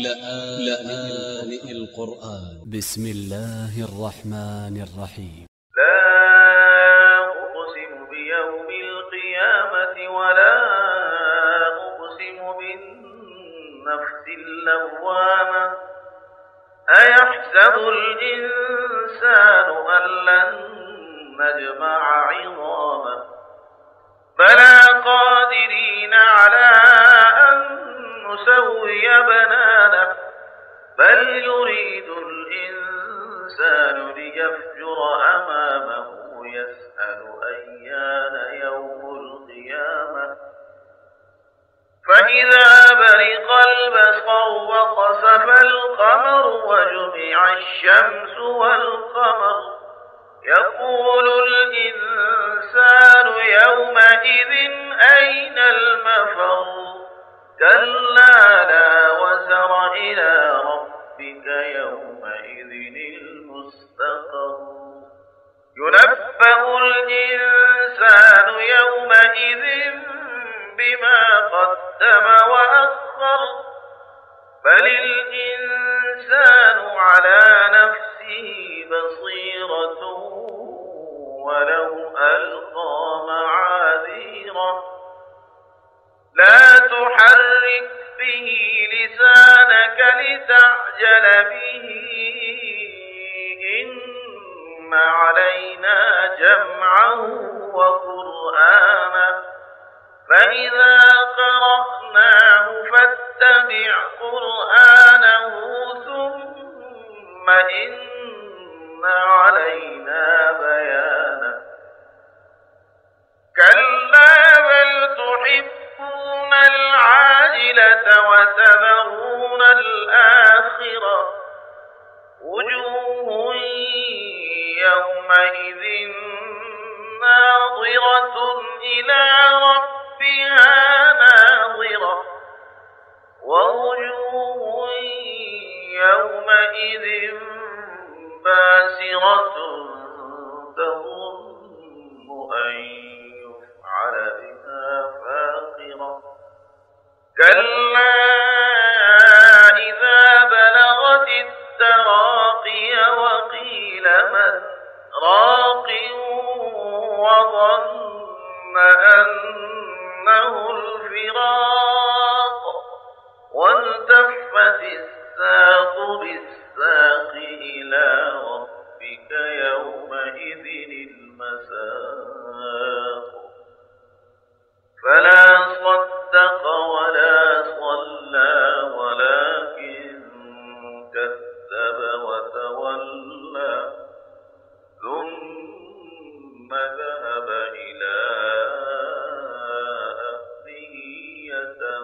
لآن القرآن. ب س م الله الرحمن الرحيم. لا أقسم بيوم القيامة ولا أقسم بالنفس اللوامة. أيحسب الإنسان أن لن نجمع عظامه؟ يريد الإنسان ليفجر أمامه يسأل أيان يوم القيامة. فإذا برق البصر وقصف القمر وجمع الشمس والقمر يقول الإنسان يومئذ أين المفر؟ كلا لا وزر إلى ذلك يومئذ المستقر. ينبأ الإنسان يومئذ بما قدم وأخر. بل الإنسان على نفسه بصير. لتعجل به. إن علينا جمعه وقرآنه. فإذا قرأناه فاتبعه والآخرة وجوه يومئذ ناظرة إلى ربها ناظرة ووجوه يومئذ باسرة تهوى وَأَنَّهُ الفراق والتفت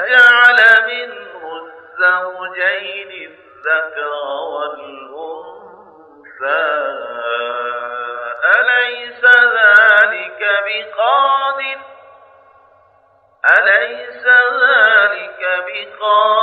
فجعل منه الزوجين الذكر والأنثى. أليس ذلك بقادر؟ أليس ذلك بقادر؟